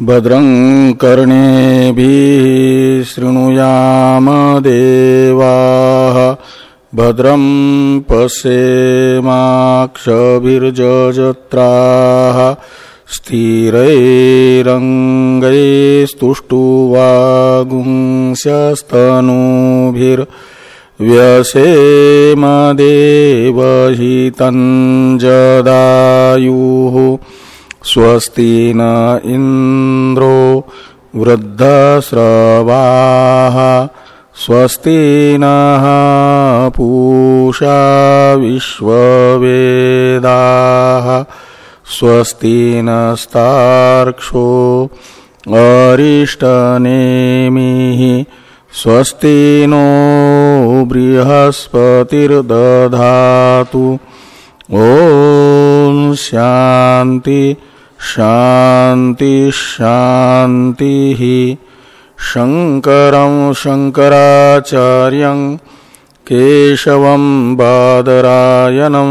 भद्रं कर्णेभिः शृणुयाम देवाः। भद्रं पश्येमाक्षभिर्जत्राः स्थिरैरङ्गैस्तुष्टुवागुंस्यस्तनूभिर्व्यसेम देवहितञ्जदायुः स्वस्ति न इंद्रो वृद्धस्रवाः स्वस्ति न पूषा विश्ववेदाः स्वस्ति नस्तार्क्षो अरिष्टनेमिः स्वस्ति नो बृहस्पतिर्दधातु। ॐ शान्ति शांति शांति शंकर शंकराचार्य केशव बादरायनम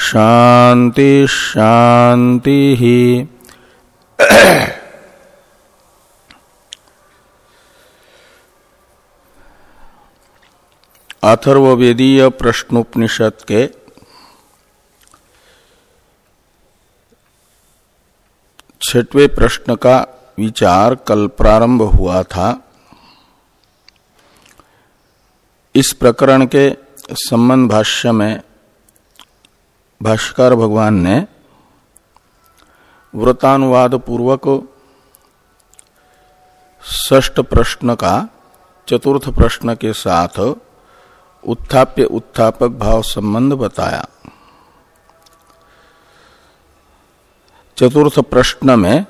शान्ति शान्तिः अथर्ववेदीय प्रश्नोपनिषद के छठवें प्रश्न का विचार कल प्रारंभ हुआ था। इस प्रकरण के संबंध भाष्य में भाष्कर भगवान ने व्रतानुवाद पूर्वक ष्ट प्रश्न का, चतुर्थ प्रश्न के साथ उत्थाप्य उत्थापक भाव संबंध बताया। चतुर्थ प्रश्न में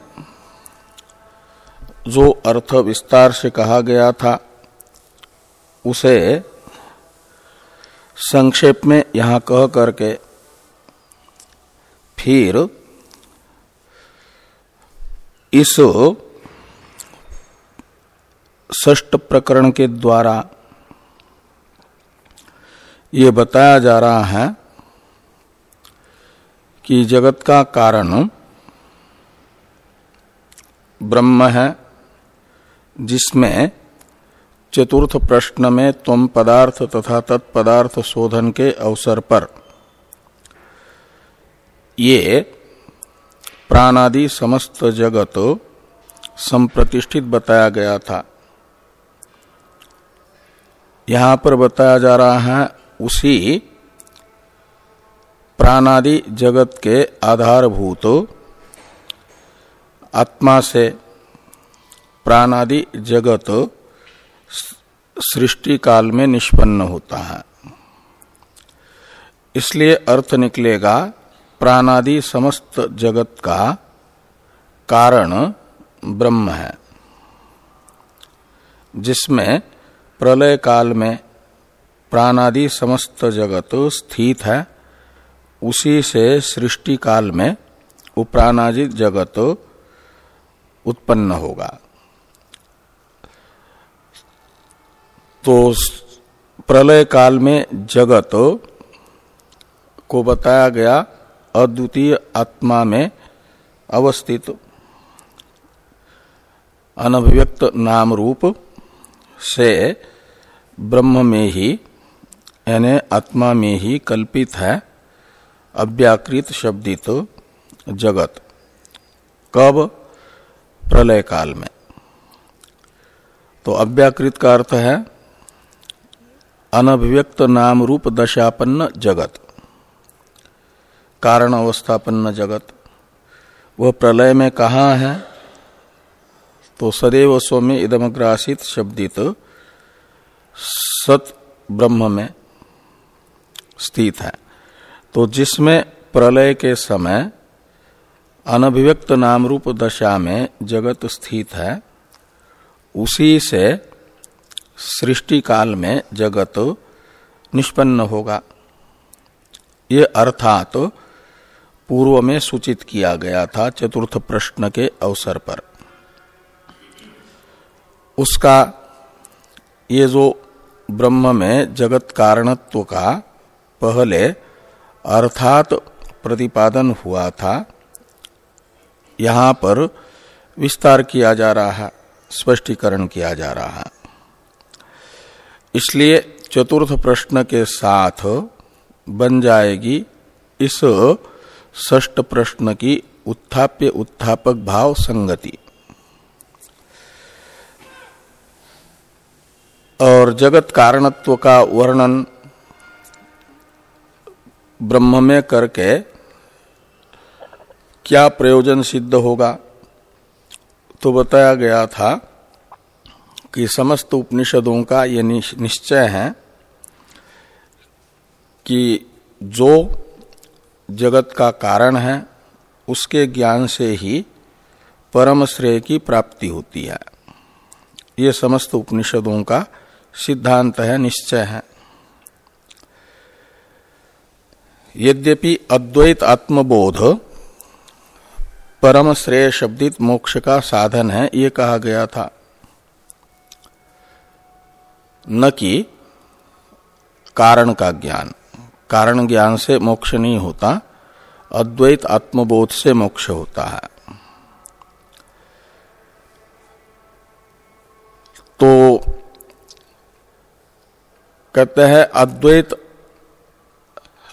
जो अर्थ विस्तार से कहा गया था, उसे संक्षेप में यहाँ कह करके फिर इस ष्ट प्रकरण के द्वारा ये बताया जा रहा है कि जगत का कारण ब्रह्म है, जिसमें चतुर्थ प्रश्न में तम पदार्थ तथा तत्पदार्थ शोधन के अवसर पर ये प्राणादि समस्त जगत संप्रतिष्ठित बताया गया था। यहाँ पर बताया जा रहा है, उसी प्राणादि जगत के आधारभूत आत्मा से प्राणादि जगत सृष्टि काल में निष्पन्न होता है। इसलिए अर्थ निकलेगा प्राणादि समस्त जगत का कारण ब्रह्म है, जिसमें प्रलय काल में प्राणादि समस्त जगत स्थित है, उसी से सृष्टि काल में उप्राणादित जगत उत्पन्न होगा। तो प्रलय काल में जगत को बताया गया अद्वितीय आत्मा में अवस्थित, अनभिव्यक्त नाम रूप से ब्रह्म में ही, यानी आत्मा में ही कल्पित है, अव्याकृत शब्दित जगत, कब? प्रलय काल में। तो अव्याकृत का अर्थ है, अनभिव्यक्त नाम रूप दशापन्न जगत। कारण अवस्थापन्न जगत। वह प्रलय में कहा है? तो सदैव सौम्य इदमग्रासित शब्दित सत ब्रह्म में स्थित है। तो जिसमें प्रलय के समय अनभिव्यक्त नाम रूप दशा में जगत स्थित है, उसी से सृष्टि काल में जगत निष्पन्न होगा। ये अर्थात तो पूर्व में सूचित किया गया था चतुर्थ प्रश्न के अवसर पर। उसका ये जो ब्रह्म में जगत कारणत्व का पहले अर्थात प्रतिपादन हुआ था, यहाँ पर विस्तार किया जा रहा है स्पष्टीकरण किया जा रहा। है इसलिए चतुर्थ प्रश्न के साथ बन जाएगी इस ष्ट प्रश्न की उत्थाप्य उत्थापक भाव संगति। और जगत कारणत्व का वर्णन ब्रह्म में करके क्या प्रयोजन सिद्ध होगा? तो बताया गया था कि समस्त उपनिषदों का यह निश्चय है कि जो जगत का कारण है, उसके ज्ञान से ही परम श्रेय की प्राप्ति होती है। ये समस्त उपनिषदों का सिद्धांत है, निश्चय है। यद्यपि अद्वैत आत्मबोध परम श्रेय शब्दित मोक्ष का साधन है, ये कहा गया था। न कि कारण का ज्ञान। कारण ज्ञान से मोक्ष नहीं होता, अद्वैत आत्मबोध से मोक्ष होता है। तो कहते हैं, अद्वैत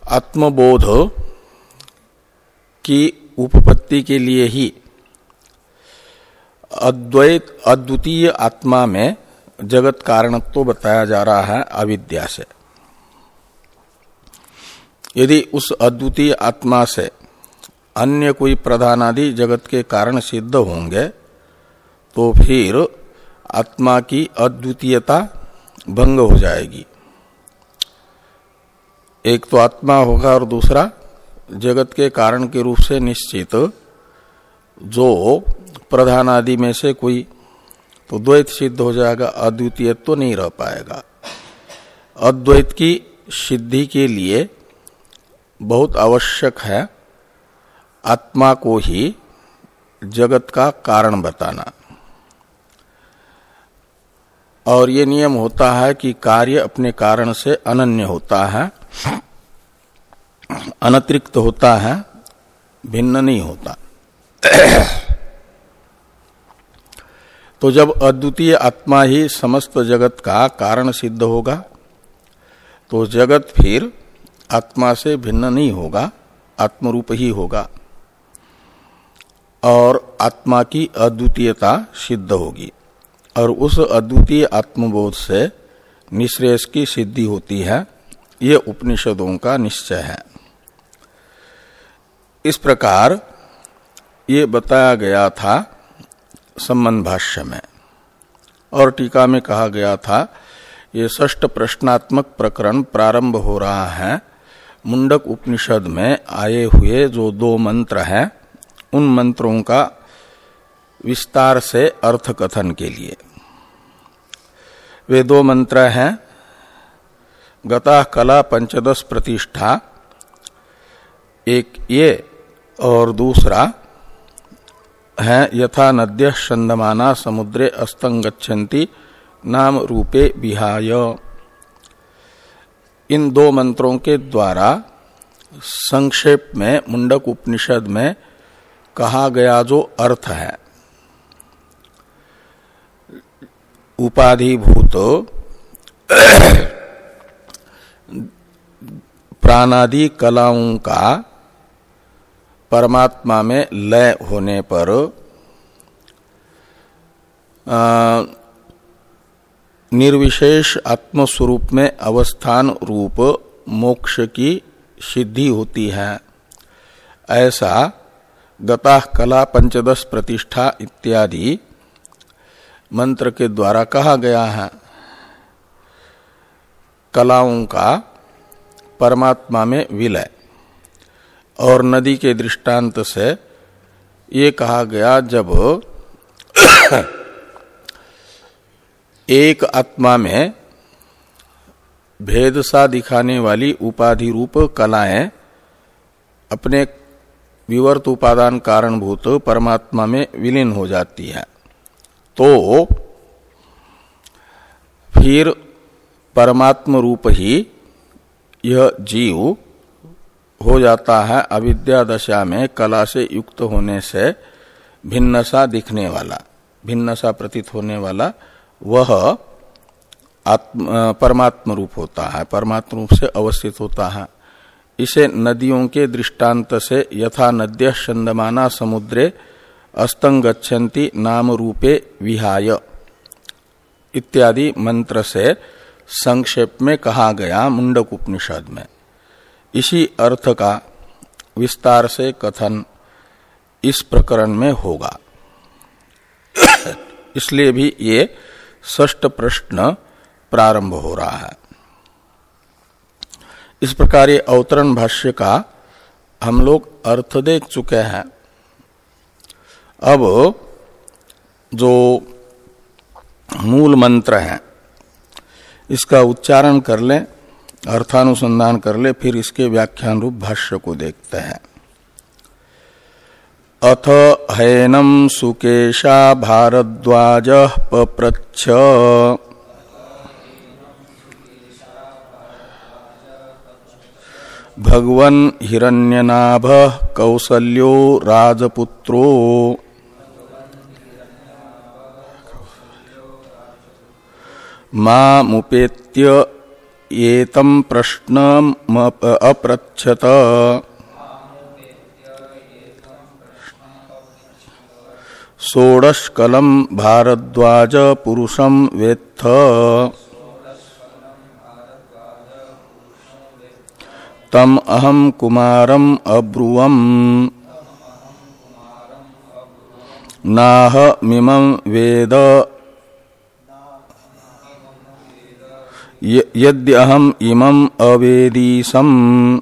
आत्मबोध की उपपत्ति के लिए ही अद्वैत अद्वितीय आत्मा में जगत कारणत्व तो बताया जा रहा है अविद्या से। यदि उस अद्वितीय आत्मा से अन्य कोई प्रधान आदि जगत के कारण सिद्ध होंगे तो फिर आत्मा की अद्वितीयता भंग हो जाएगी। एक तो आत्मा होगा और दूसरा जगत के कारण के रूप से निश्चित, जो प्रधान आदि में से कोई तो द्वैत सिद्ध हो जाएगा अद्वितीय तो नहीं रह पाएगा। अद्वैत की सिद्धि के लिए बहुत आवश्यक है आत्मा को ही जगत का कारण बताना। और ये नियम होता है कि कार्य अपने कारण से अनन्य होता है, अनतिरिक्त होता है, भिन्न नहीं होता। तो जब अद्वितीय आत्मा ही समस्त जगत का कारण सिद्ध होगा तो जगत फिर आत्मा से भिन्न नहीं होगा, आत्मरूप ही होगा। और आत्मा की अद्वितीयता सिद्ध होगी। और उस अद्वितीय आत्मबोध से निश्रेष की सिद्धि होती है। ये उपनिषदों का निश्चय है। इस प्रकार ये बताया गया था संबंध भाष्य में। और टीका में कहा गया था, ये ष्ट प्रश्नात्मक प्रकरण प्रारंभ हो रहा है। मुंडक उपनिषद में आए हुए जो दो मंत्र हैं, उन मंत्रों का विस्तार से अर्थ कथन के लिए। वे दो मंत्र हैं, गता कला पंचदश प्रतिष्ठा, एक ये और दूसरा है, यथा नद्य संदमाना समुद्रे अस्तंगछन्ति नाम रूपे विहाय। इन दो मंत्रों के द्वारा संक्षेप में, मुंडक उपनिषद में कहा गया जो अर्थ है। उपाधिभूत, प्राणादि कलाओं का परमात्मा में लय होने पर निर्विशेष आत्मस्वरूप में अवस्थान रूप मोक्ष की सिद्धि होती है। ऐसा गता कला पंचदश प्रतिष्ठा इत्यादि मंत्र के द्वारा कहा गया है। कलाओं का परमात्मा में विलय। और नदी के दृष्टांत से ये कहा गया जब एक आत्मा में भेद सा दिखाने वाली उपाधि रूप कलाएँ अपने विवर्त उपादान कारणभूत परमात्मा में विलीन हो जाती है। तो फिर परमात्म रूप ही यह जीव हो जाता है अविद्या दशा में कला से युक्त होने से भिन्न सा दिखने वाला भिन्न सा प्रतीत होने वाला वह आत्म परमात्म रूप होता है, परमात्म रूप से अवस्थित होता है। इसे नदियों के दृष्टांत से यथा नद्य चंदमाना समुद्रे अस्तंगछन्ति नाम रूपे विहाय। इत्यादि मंत्र से संक्षेप में कहा गया मुंडक उपनिषद में। इसी अर्थ का विस्तार से कथन इस प्रकरण में होगा। इसलिए भी ये ष्ट प्रश्न प्रारंभ हो रहा है। इस प्रकार ये अवतरण भाष्य का हम लोग अर्थ देख चुके हैं। अब जो मूल मंत्र है, इसका उच्चारण कर लें, अर्थानुसंधान कर ले, फिर इसके व्याख्यान रूप भाष्य को देखते हैं। अथ हैनम सुकेशा भारद्वाज पप्रच्छ। भगवन हिरण्यनाभ कौसल्यो राजपुत्रो। मुपेत्य एतम प्रश्न अपृछत षोडशकलम भारद्वाज पुरुषम वेत्थ। तम अहम कुमारम अब्रुवम। नाह मिमं वेद। यद्यहम इमं अवेदीसम।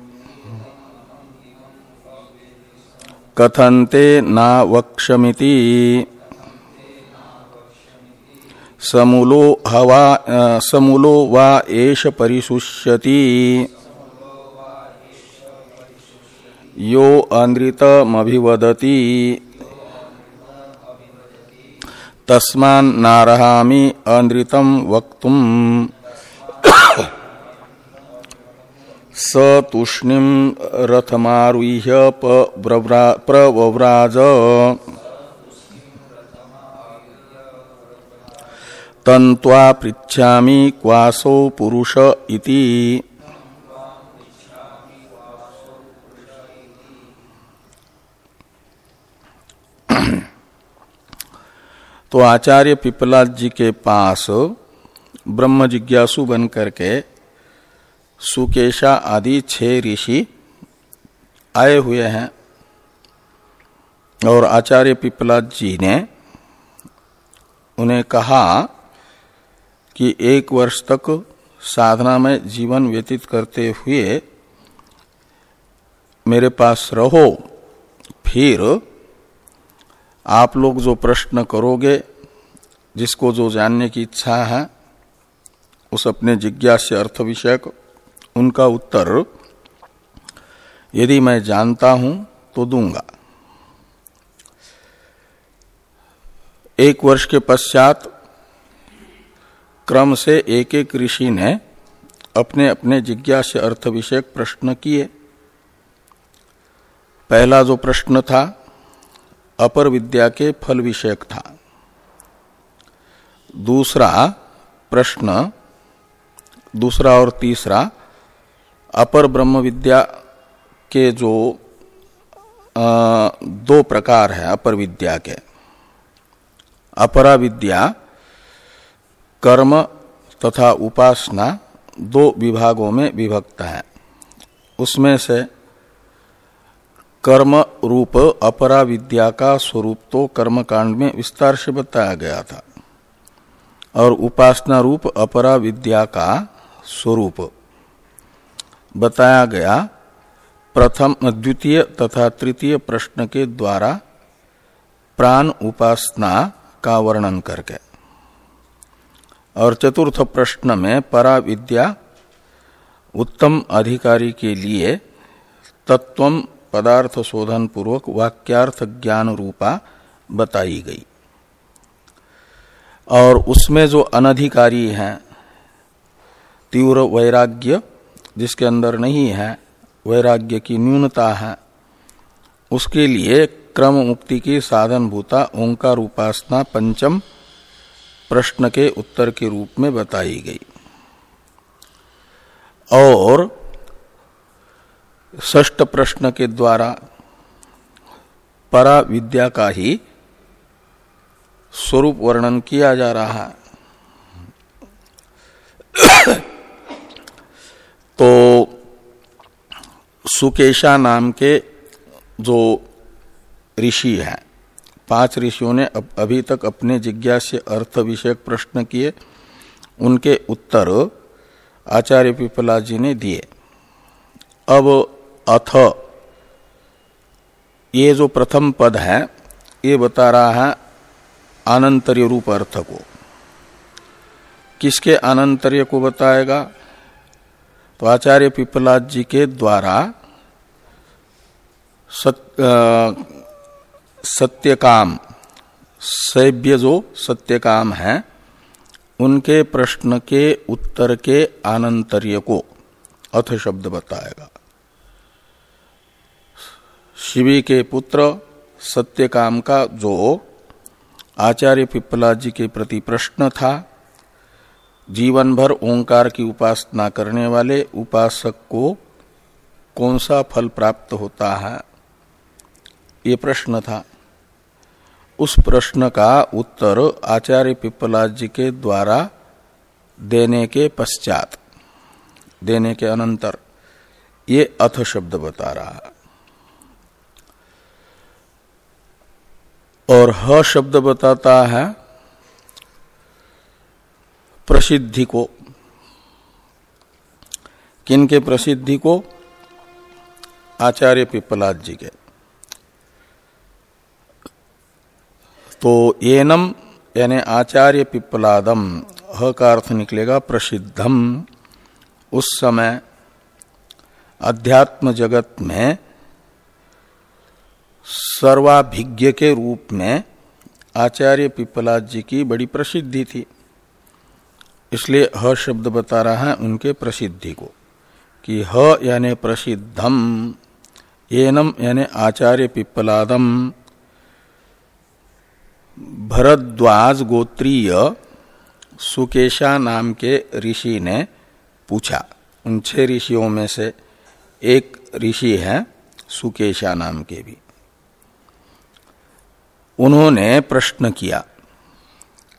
कथन्ते ना वक्षमिति समूलो हवा समूलो वा एष परिशुष्यति। यो अनृतमभिवदति। तस्मान् नारहामि अनृतं वक्तुम्। स तूष्णीम रथमारुह्य प्रव्राज तन्त्वा पृछामि क्वासो पुरुष इति। तो आचार्य पिपलाद जी के पास ब्रह्म जिज्ञासु बन करके सुकेशा आदि छह ऋषि आए हुए हैं। और आचार्य पिपलाद जी ने उन्हें कहा कि एक वर्ष तक साधना में जीवन व्यतीत करते हुए मेरे पास रहो, फिर आप लोग जो प्रश्न करोगे, जिसको जो जानने की इच्छा है, उस अपने जिज्ञास अर्थ विषयक उनका उत्तर, यदि मैं जानता हूँ तो दूँगा। एक वर्ष के पश्चात क्रम से एक एक ऋषि ने अपने अपने जिज्ञास अर्थ विषयक प्रश्न किए। पहला जो प्रश्न था, अपर विद्या के फल विषयक था। दूसरा प्रश्न, दूसरा और तीसरा अपर ब्रह्म विद्या के जो आ, दो प्रकार है अपर विद्या के। अपरा विद्या कर्म तथा उपासना दो विभागों में विभक्त है। उसमें से कर्म रूप अपरा विद्या का स्वरूप तो कर्म कांड में विस्तार से बताया गया था। और उपासना रूप अपरा विद्या का स्वरूप बताया गया प्रथम, द्वितीय तथा तृतीय प्रश्न के द्वारा प्राण उपासना का वर्णन करके। और चतुर्थ प्रश्न में परा विद्या उत्तम अधिकारी के लिए तत्व पदार्थ शोधन पूर्वक वाक्यार्थ ज्ञान रूपा बताई गई। और उसमें जो अनधिकारी हैं, तीव्र वैराग्य जिसके अंदर नहीं है, वैराग्य की न्यूनता है, उसके लिए क्रम मुक्ति की साधन भूता ओंकार उपासना पंचम प्रश्न के उत्तर के रूप में बताई गई। और ष्ट प्रश्न के द्वारा परा विद्या का ही स्वरूप वर्णन किया जा रहा है। तो सुकेशा नाम के जो ऋषि हैं, पाँच ऋषियों ने अभी तक अपने जिज्ञास अर्थ विषयक प्रश्न किए, उनके उत्तर आचार्य पिपला जी ने दिए। अब अथ, ये जो प्रथम पद है, ये बता रहा है आनंतर्य रूप अर्थ को। किसके आनंतर्य को बताएगा? तो आचार्य पिपलाद जी के द्वारा सत्यकाम सैभ्य जो सत्यकाम है, उनके प्रश्न के उत्तर के आनंतर्य को अथ शब्द बताएगा। शिवी के पुत्र सत्यकाम का जो आचार्य पिपला जी के प्रति प्रश्न था जीवन भर ओंकार की उपासना करने वाले उपासक को कौन सा फल प्राप्त होता है? ये प्रश्न था। उस प्रश्न का उत्तर आचार्य पिपला जी के द्वारा देने के पश्चात, देने के अनंतर ये अथ शब्द बता रहा और ह शब्द बताता है प्रसिद्धि को। किन के प्रसिद्धि को? आचार्य पिपलाद जी के। तो एनम यानी आचार्य पिपलादम, ह का अर्थ निकलेगा प्रसिद्धम। उस समय अध्यात्म जगत में सर्वाभिज्ञ के रूप में आचार्य पिपलाद जी की बड़ी प्रसिद्धि थी। इसलिए ह शब्द बता रहा है उनके प्रसिद्धि को, कि ह यानि प्रसिद्धम, एनम यानि आचार्य पिप्पलादम, भरद्वाज गोत्रीय सुकेशा नाम के ऋषि ने पूछा। उन छह ऋषियों में से एक ऋषि है सुकेशा नाम के भी। उन्होंने प्रश्न किया,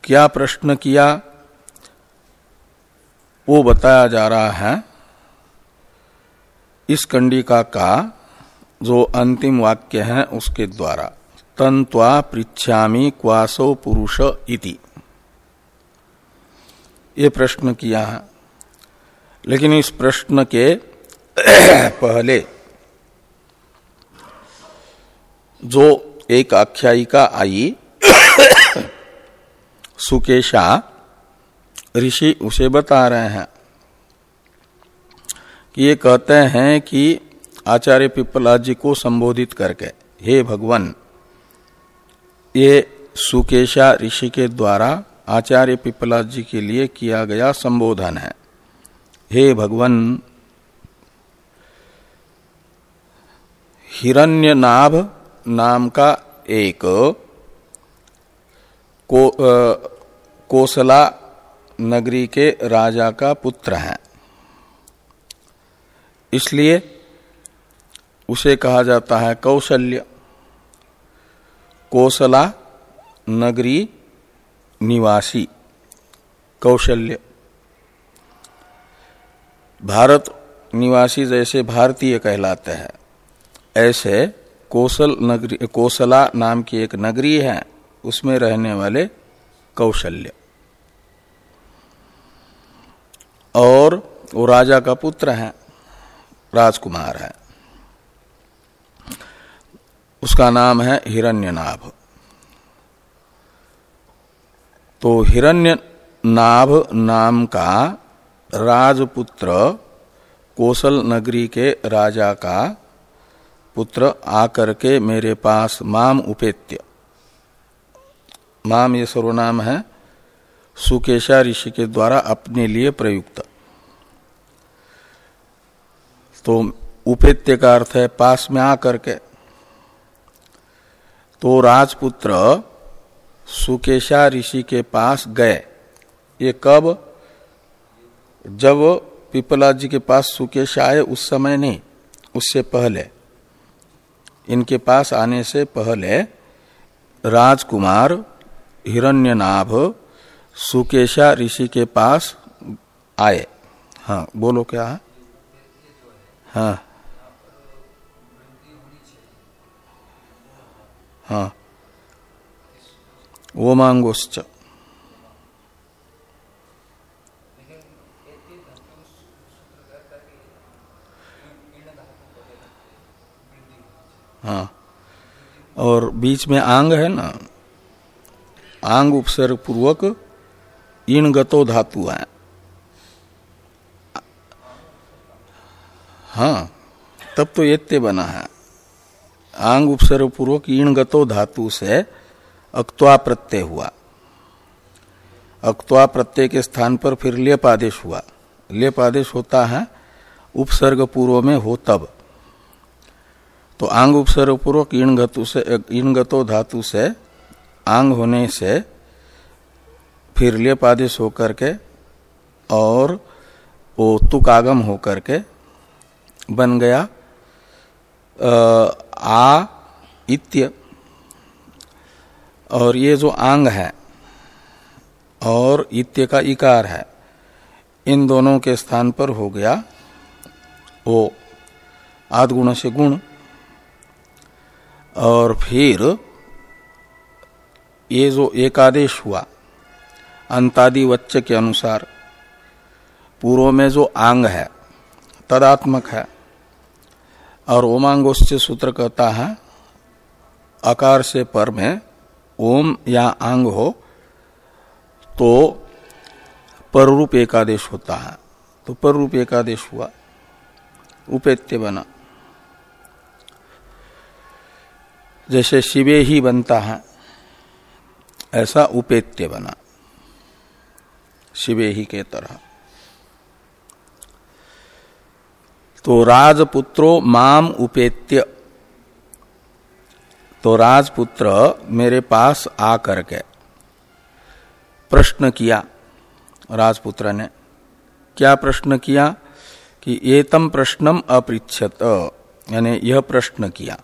क्या प्रश्न किया? वो बताया जा रहा है, इस कंडिका का जो अंतिम वाक्य है उसके द्वारा तंत्वा पृछ्यामी क्वासो पुरुष इति। ये प्रश्न किया है। लेकिन इस प्रश्न के पहले जो एक आख्यायिका आई, सुकेशा ऋषि उसे बता रहे हैं कि ये कहते हैं कि आचार्य पिपला जी को संबोधित करके हे भगवान ये सुकेशा ऋषि के द्वारा आचार्य पिपला जी के लिए किया गया संबोधन है। हे भगवान हिरण्यनाभ नाम का एक को, आ, कोसला नगरी के राजा का पुत्र है। इसलिए उसे कहा जाता है कौशल्य। कोसला नगरी निवासी। कौशल्य। भारत निवासी जैसे भारतीय कहलाते हैं। ऐसे कोसल नगरी कोसला नाम की एक नगरी है, उसमें रहने वाले कौशल्य। और वो राजा का पुत्र है, राजकुमार है। उसका नाम है हिरण्यनाभ। तो हिरण्यनाभ नाम का राजपुत्र कौशल नगरी के राजा का पुत्र आकर के मेरे पास माम उपेत्य। माम ये सर्वनाम है सुकेशा ऋषि के द्वारा अपने लिए प्रयुक्त। तो उपेत्य का अर्थ है पास में आकर के। तो राजपुत्र सुकेशा ऋषि के पास गए। ये कब? जब पिपला जी के पास सुकेश आए, उस समय नहीं, उससे पहले। इनके पास आने से पहले राजकुमार हिरण्यनाभ सुकेशा ऋषि के पास आए। हाँ बोलो क्या है? हाँ। हाँ। वो मांगोश्च। हाँ। और बीच में आंग है ना? आंग उपसर्ग पूर्वक इन गतो धातु है। हाँ तब तो ये बना है। आंग उपसर्ग पूर्वक इन गतो धातु से अक्वा प्रत्यय हुआ। अक्वा प्रत्यय के स्थान पर फिर लेप आदेश हुआ। लेप आदेश होता है उपसर्ग पूर्व में हो तब। तो आंग उपसर्ग पूर्वक इन गतु से इन गतो धातु से आंग होने से फिर लेप आदेश होकर के और वो तुकागम होकर के बन गया। आ, इत्य। और ये जो आंग है और इत्य का इकार है, इन दोनों के स्थान पर हो गया वो आद गुण से गुण। और फिर ये जो एकादेश हुआ अंतादि वच्च के अनुसार, पूर्व में जो आंग है, तदात्मक है, और ओमांगोश्च सूत्र कहता है, अकार से पर में ओम या आंग हो तो पररूप एकादेश होता है। तो पररूप एकादेश हुआ। उपेत्य बना। जैसे शिवे ही बनता है, ऐसा उपेत्य बना। शिवे ही के तरह। तो राजपुत्रो माम उपेत्य। तो राजपुत्र मेरे पास आकर के प्रश्न किया, राजपुत्र ने। क्या प्रश्न किया? कि एतम प्रश्नम अपृछत यानी यह प्रश्न किया।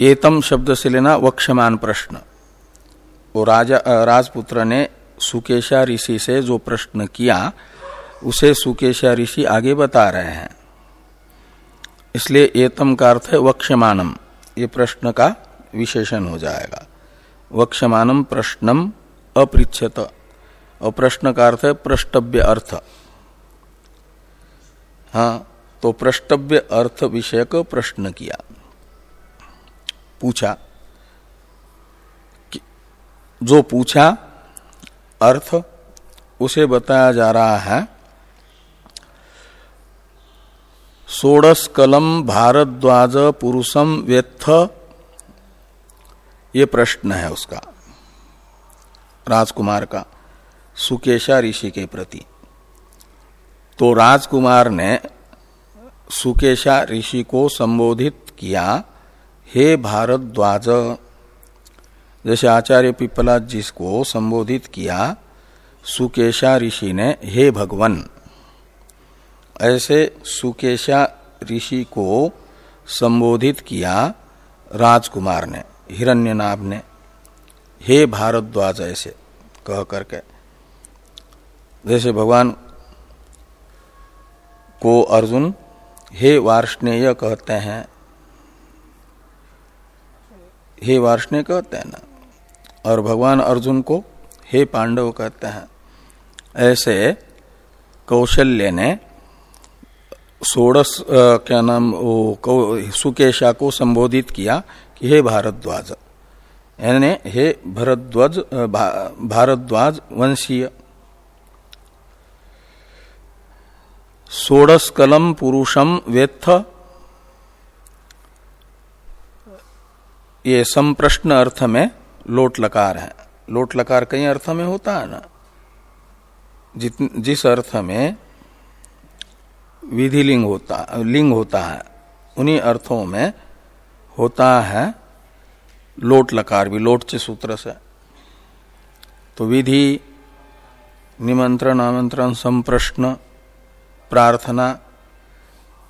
एतम शब्द से लेना वक्षमान प्रश्न। वो राजा राजपुत्र ने सुकेशा ऋषि से जो प्रश्न किया, उसे सुकेशा ऋषि आगे बता रहे हैं। इसलिए एतम का अर्थ है वक्षमानम ये प्रश्न का विशेषण हो जाएगा। वक्षमानम प्रश्नम अपृछत और प्रश्न का अर्थ है प्रष्टव्य अर्थ। हाँ तो प्रष्टव्य अर्थ विषयक प्रश्न किया। पूछा। जो पूछा, अर्थ उसे बताया जा रहा है। सोडस कलम भारद्वाज पुरुषम व्यथ ये प्रश्न है उसका, राजकुमार का, सुकेशा ऋषि के प्रति। तो राजकुमार ने सुकेशा ऋषि को संबोधित किया, हे भारद्वाज जैसे आचार्य पिपला जिसको संबोधित किया, सुकेशा ऋषि ने, हे भगवन, ऐसे सुकेशा ऋषि को संबोधित किया राजकुमार ने, हिरण्यनाभ ने, हे भारद्वाज ऐसे, कह करके। जैसे भगवान को अर्जुन, हे वार्ष्णेय, कहते हैं। हे वार्षणे कहते हैं ना? और भगवान अर्जुन को हे पांडव कहते हैं। ऐसे कौशल्य ने सोडस क्या नाम, वो सुकेशा को संबोधित किया कि हे भारद्वाज, यानी हे भरद्वाज भारद्वाज वंशीय। सोडस कलम पुरुषम वेत्थ। ये संप्रश्न अर्थ में लोट लकार है। लोट लकार कई अर्थ में होता है ना। जिस अर्थ में विधि लिंग होता लिंग होता है, उन्हीं अर्थों में होता है लोट लकार भी लोट चे सूत्र से। तो विधि, निमंत्रण, आमंत्रण, संप्रश्न, प्रार्थना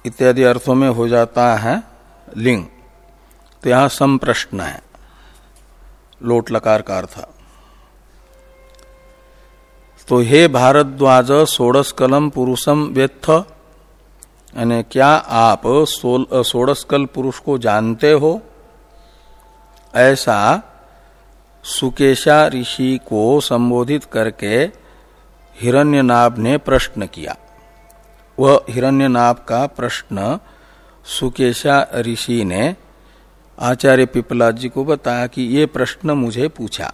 इत्यादि अर्थों में हो जाता है लिंग। तो यहाँ संप्रश्न है। लोट लकार का अर्थ तो हे भारद्वाज सोडस कलम पुरुषम व्यथ यानी क्या आप सोडस्कल पुरुष को जानते हो? ऐसा सुकेशा ऋषि को संबोधित करके हिरण्यनाभ ने प्रश्न किया। वह हिरण्यनाभ का प्रश्न सुकेशा ऋषि ने आचार्य पिपला जी को बताया कि ये प्रश्न मुझे पूछा।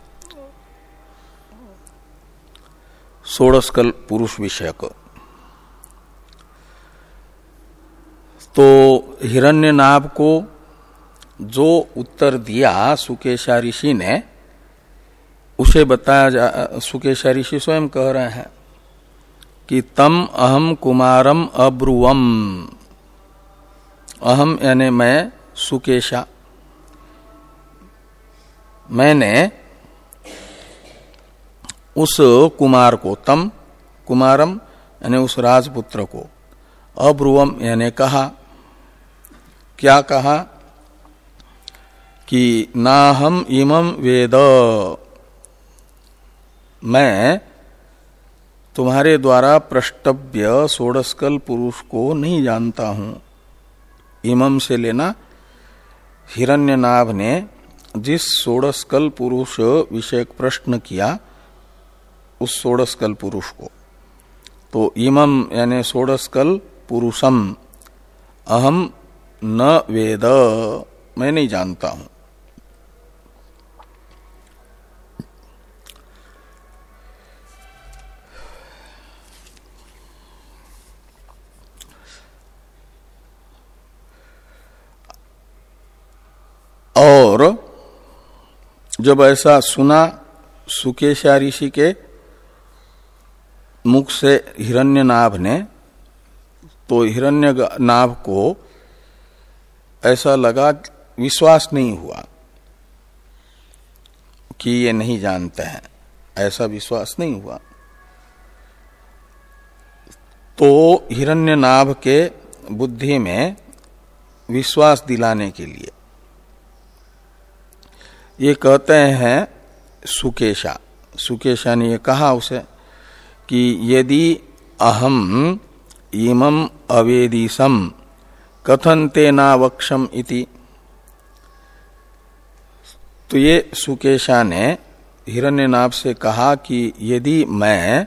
सोड़स्कल पुरुष विषयक। तो हिरण्यनाभ को जो उत्तर दिया सुकेशा ऋषि ने, उसे बताया जा, सुकेशा ऋषि स्वयं कह रहे हैं कि तम अहम कुमारम अब्रुवम। अहम यानी मैं सुकेशा। मैंने उस कुमार को, तम कुमारम, यानी उस राजपुत्र को, अब्रुवम, यानी कहा, क्या कहा, कि ना हम इमम वेद, मैं तुम्हारे द्वारा प्रष्टव्य सोडस्कल पुरुष को नहीं जानता हूँ। इमम से लेना, हिरण्यनाभ ने जिस सोडस्कल पुरुष विषय प्रश्न किया, उस सोडस्कल पुरुष को। तो इमम यानी सोडस्कल पुरुषम, अहम न वेद, मैं नहीं जानता हूँ। और जब ऐसा सुना सुकेशा ऋषि के मुख से हिरण्यनाभ ने तो हिरण्य नाभ को ऐसा लगा विश्वास नहीं हुआ कि ये नहीं जानते हैं। ऐसा विश्वास नहीं हुआ। तो हिरण्यनाभ के बुद्धि में विश्वास दिलाने के लिए ये कहते हैं सुकेशा। सुकेशा ने ये कहा उसे कि यदि अहम इमम अवेदिसम कथन तेनावक्षम इति। तो ये सुकेशा ने हिरण्यनाभ से कहा कि यदि मैं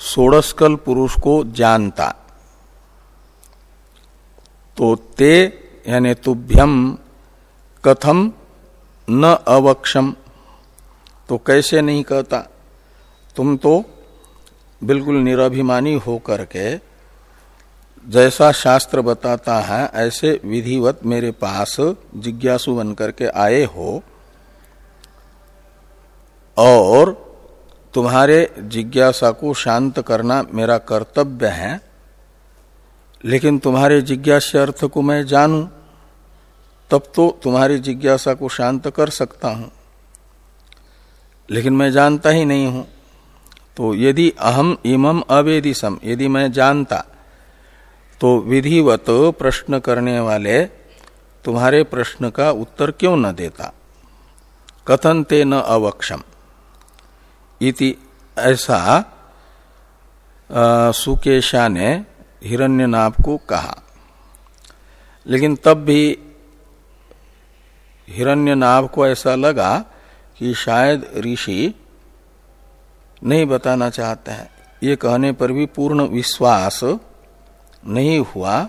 सोड़स्कल पुरुष को जानता तो ते यानी तुभ्यम कथम न अवक्षम। तो कैसे नहीं कहता? तुम तो बिल्कुल निराभिमानी होकर के जैसा शास्त्र बताता है, ऐसे विधिवत मेरे पास जिज्ञासु बन करके आए हो और तुम्हारे जिज्ञासा को शांत करना मेरा कर्तव्य है, लेकिन तुम्हारे जिज्ञासा अर्थ को मैं जानूं? तब तो तुम्हारी जिज्ञासा को शांत कर सकता हूँ। लेकिन मैं जानता ही नहीं हूँ। तो यदि अहम इमम अवेदिसम यदि मैं जानता तो विधिवत प्रश्न करने वाले तुम्हारे प्रश्न का उत्तर क्यों न देता? कथन ते न अवक्षम। इति ऐसा सुकेशा ने हिरण्यनाभ को कहा। लेकिन तब भी हिरण्यनाभ को ऐसा लगा कि शायद ऋषि नहीं बताना चाहते हैं। ये कहने पर भी पूर्ण विश्वास नहीं हुआ।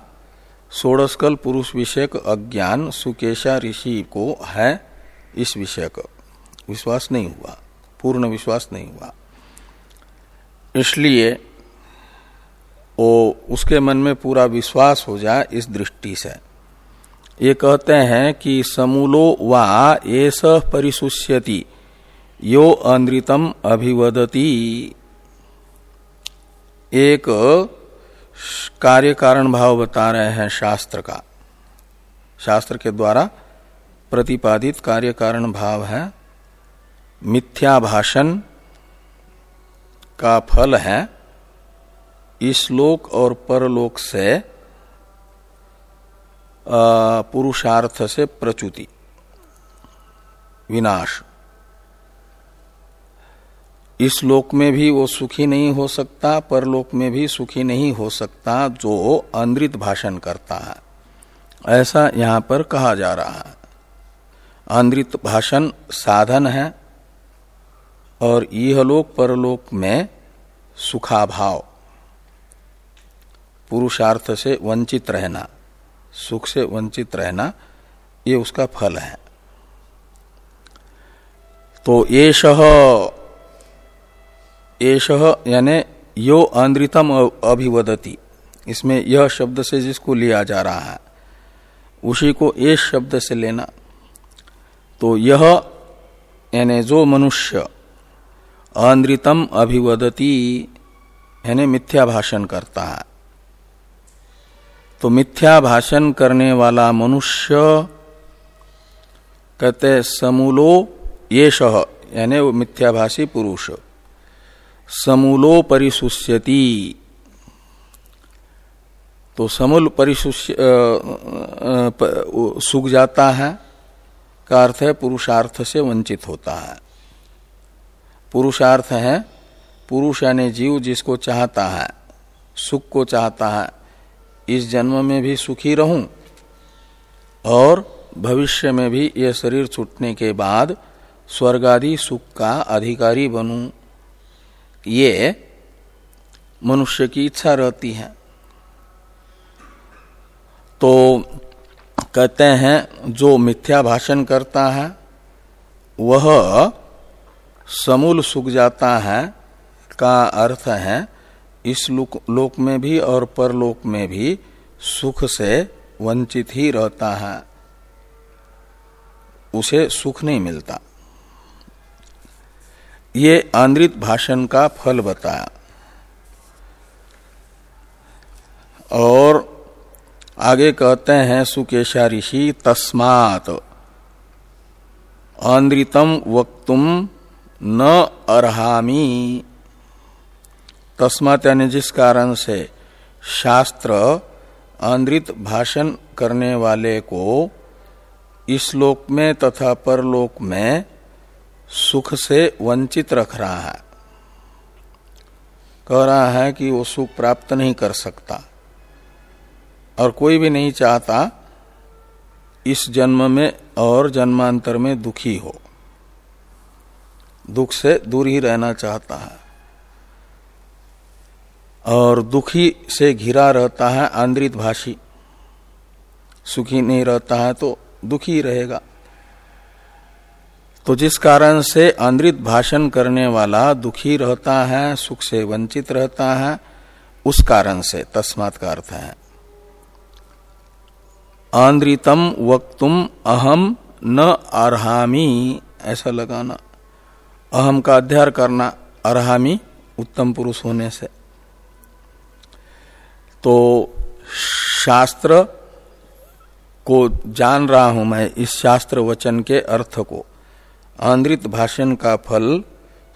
सोड़स्कल पुरुष विषयक अज्ञान सुकेशा ऋषि को है इस विषय का विश्वास नहीं हुआ। पूर्ण विश्वास नहीं हुआ। इसलिए वो उसके मन में पूरा विश्वास हो जाए इस दृष्टि से। ये कहते हैं कि समूलो वा एस परिशुष्यति, यो अनृतम अभिवदती। एक कार्य कारण भाव बता रहे हैं शास्त्र का। शास्त्र के द्वारा प्रतिपादित कार्य कारण भाव है, मिथ्या भाषण का फल है, इस लोक और परलोक से पुरुषार्थ से प्रचुति विनाश। इस लोक में भी वो सुखी नहीं हो सकता, परलोक में भी सुखी नहीं हो सकता, जो अनृत भाषण करता है। ऐसा यहाँ पर कहा जा रहा है। अनृत भाषण साधन है, और यह लोक परलोक में सुखाभाव। पुरुषार्थ से वंचित रहना। सुख से वंचित रहना, ये उसका फल है। तो ये एष यानी यो अनृतम अभिवदती। इसमें यह शब्द से जिसको लिया जा रहा है, उसी को एश शब्द से लेना। तो यह, यानी जो मनुष्य अनृतम अभिवदती, यानी मिथ्या भाषण करता है। तो मिथ्या भाषण करने वाला मनुष्य कहते समूलो ये शह यानी वो मिथ्याभाषी पुरुष। समूलो परिशुष्यति। तो समूल परिशुष्य सूख जाता है, का अर्थ है पुरुषार्थ से वंचित होता है। पुरुषार्थ है, पुरुष यानी जीव जिसको चाहता है, सुख को चाहता है इस जन्म में भी सुखी रहूँ और भविष्य में भी यह शरीर छूटने के बाद स्वर्गादि सुख का अधिकारी बनूं। ये मनुष्य की इच्छा रहती है। तो कहते हैं, जो मिथ्या भाषण करता है, वह समूल सुख जाता है का अर्थ है इस लोक में भी और परलोक में भी सुख से वंचित ही रहता है। उसे सुख नहीं मिलता। ये आंद्रित भाषण का फल बताया। और आगे कहते हैं, सुकेशा ऋषि, तस्मात आंद्रितम वक्तुम न अर्मी तस्मात यानी जिस कारण से शास्त्र आंद्रित भाषण करने वाले को इस लोक में तथा परलोक में सुख से वंचित रख रहा है। कह रहा है कि वो सुख प्राप्त नहीं कर सकता। और कोई भी नहीं चाहता इस जन्म में और जन्मांतर में दुखी हो। दुख से दूर ही रहना चाहता है। और दुखी से घिरा रहता है आंद्रित भाषी। सुखी नहीं रहता है तो दुखी रहेगा। तो जिस कारण से आंद्रित भाषण करने वाला दुखी रहता है, सुख से वंचित रहता है, उस कारण से तस्मात का अर्थ है। आंद्रितम वक्तुम अहम न अर्मी ऐसा लगाना। अहम का अध्ययन करना अर्मी उत्तम पुरुष होने से। तो शास्त्र को जान रहा हूँ मैं इस शास्त्र वचन के अर्थ को। आंद्रित भाषण का फल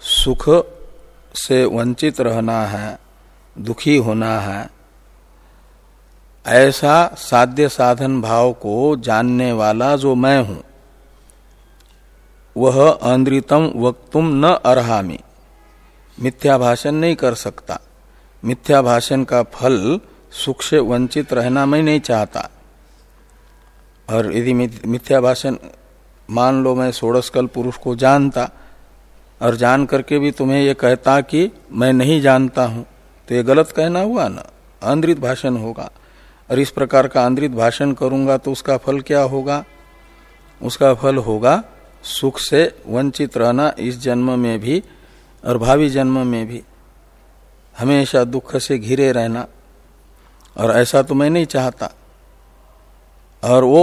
सुख से वंचित रहना है, दुखी होना है। ऐसा साध्य साधन भाव को जानने वाला जो मैं हूँ, वह आंद्रितम वक्तुम न अर्मी मिथ्या भाषण नहीं कर सकता। मिथ्या भाषण का फल सुख से वंचित रहना मैं नहीं चाहता। और यदि मिथ्या भाषण मान लो मैं सोड़सकल पुरुष को जानता, और जान करके भी तुम्हें ये कहता कि मैं नहीं जानता हूँ तो ये गलत कहना हुआ ना? अंद्रित भाषण होगा। और इस प्रकार का अंद्रित भाषण करूँगा तो उसका फल क्या होगा? उसका फल होगा सुख से वंचित रहना इस जन्म में भी और भावी जन्म में भी। हमेशा दुख से घिरे रहना। और ऐसा तो मैं नहीं चाहता। और वो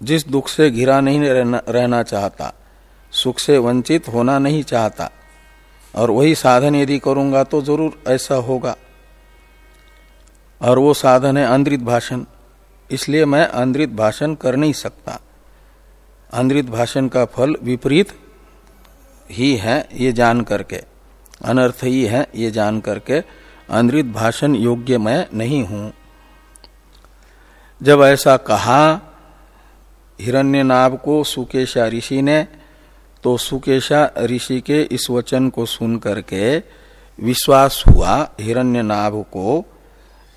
जिस दुख से घिरा नहीं रहना, रहना चाहता सुख से वंचित होना नहीं चाहता और वही साधन यदि करूँगा तो ज़रूर ऐसा होगा। और वो साधन है अंद्रित भाषण इसलिए मैं अंद्रित भाषण कर नहीं सकता। अंद्रित भाषण का फल विपरीत ही है ये जान करके अनर्थ ही है ये जान करके अंद्रित भाषण योग्य मैं नहीं हूँ। जब ऐसा कहा, हिरण्यनाभ को सुकेशा ऋषि ने तो सुकेशा ऋषि के इस वचन को सुन करके विश्वास हुआ हिरण्यनाभ को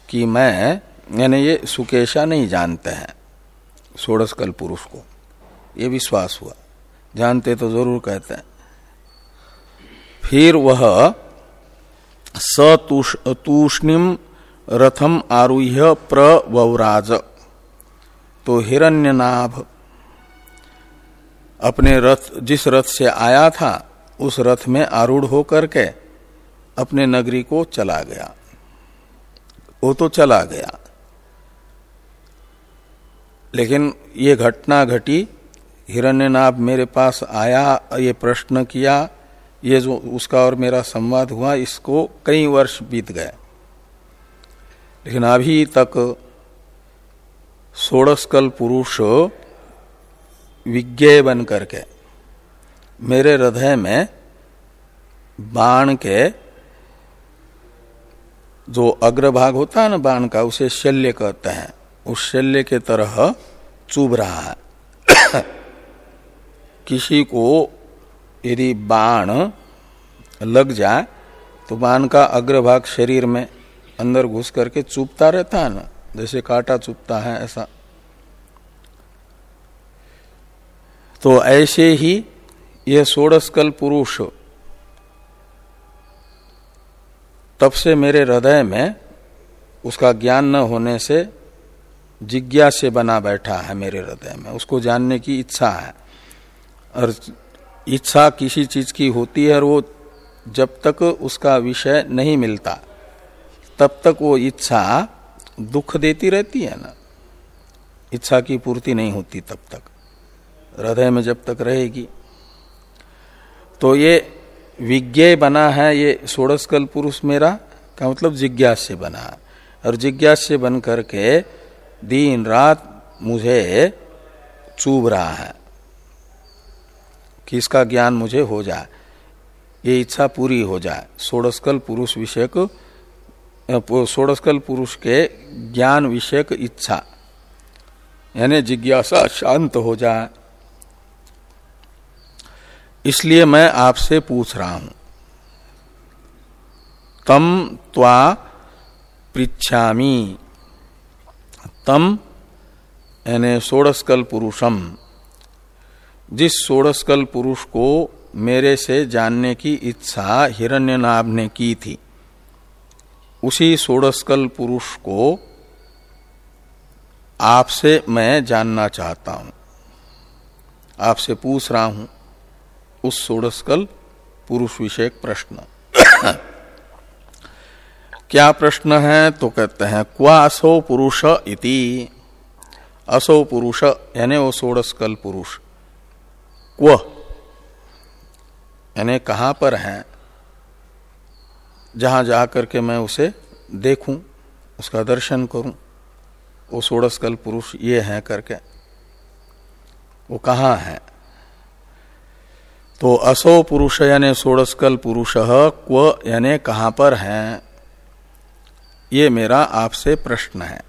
कि मैं यानी ये सुकेशा नहीं जानते हैं, सोड़सकल पुरुष को। ये विश्वास हुआ। जानते तो ज़रूर कहते हैं। फिर वह सतूष्णिम रथम आरूह्य प्रवराज तो हिरण्यनाभ अपने रथ, जिस रथ से आया था, उस रथ में आरूढ़ होकर के अपने नगरी को चला गया। वो तो चला गया। लेकिन ये घटना घटी, हिरण्यनाभ मेरे पास आया, ये प्रश्न किया ये जो उसका और मेरा संवाद हुआ, इसको कई वर्ष बीत गए। लेकिन अभी तक सोड़सकल पुरुष विज्ञ बन करके मेरे हृदय में बाण के जो अग्रभाग होता है ना बाण का, उसे शल्य कहते हैं। उस शल्य के तरह चुभ रहा है। किसी को यदि बाण लग जाए तो बाण का अग्रभाग शरीर में अंदर घुस करके चुपता रहता है ना? जैसे कांटा चुपता है ऐसा। तो ऐसे ही ये सोडस्कल पुरुष, तब से मेरे हृदय में उसका ज्ञान न होने से जिज्ञास से बना बैठा है मेरे हृदय में। उसको जानने की इच्छा है। और इच्छा किसी चीज़ की होती है और वो जब तक उसका विषय नहीं मिलता, तब तक वो इच्छा दुख देती रहती है ना। इच्छा की पूर्ति नहीं होती तब तक। हृदय में जब तक रहेगी। तो ये विज्ञ बना है, ये सोड़सकल पुरुष मेरा, का मतलब जिज्ञास से बना। है और जिज्ञास से बन करके दिन रात मुझे चूब रहा है। कि इसका ज्ञान मुझे हो जाए ये इच्छा पूरी हो जाए सोड़स्कल पुरुष विषयक सोड़स्कल पुरुष के ज्ञान विषयक इच्छा, यानी जिज्ञासा शांत हो जाए इसलिए मैं आपसे पूछ रहा हूँ, तम त्वा पृछामी तम, यानी सोड़स्कल पुरुषम। जिस सोड़स्कल पुरुष को मेरे से जानने की इच्छा हिरण्यनाभ ने की थी, उसी सोड़स्कल पुरुष को आपसे मैं जानना चाहता हूँ। आपसे पूछ रहा हूँ उस सोड़स्कल पुरुष विषयक प्रश्न। क्या प्रश्न है? तो कहते हैं, क्वा असो पुरुष इति? असो पुरुष, यानी वो सोड़स्कल पुरुष। क्व यानी कहाँ पर है, जहाँ जाकर के मैं उसे देखूँ, उसका दर्शन करूँ, वो सोड़स्कल पुरुष ये है करके, वो कहाँ है? तो असो पुरुष यानी सोड़स्कल पुरुष क्व यानी कहाँ पर है, ये मेरा आपसे प्रश्न है।